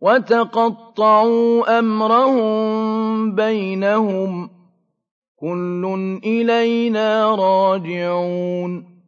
وَتَقَطَّعُوا أَمْرَهُم بَيْنَهُمْ ۖ. كُلٌّ إِلَيْنَا رَاجِعُونَ.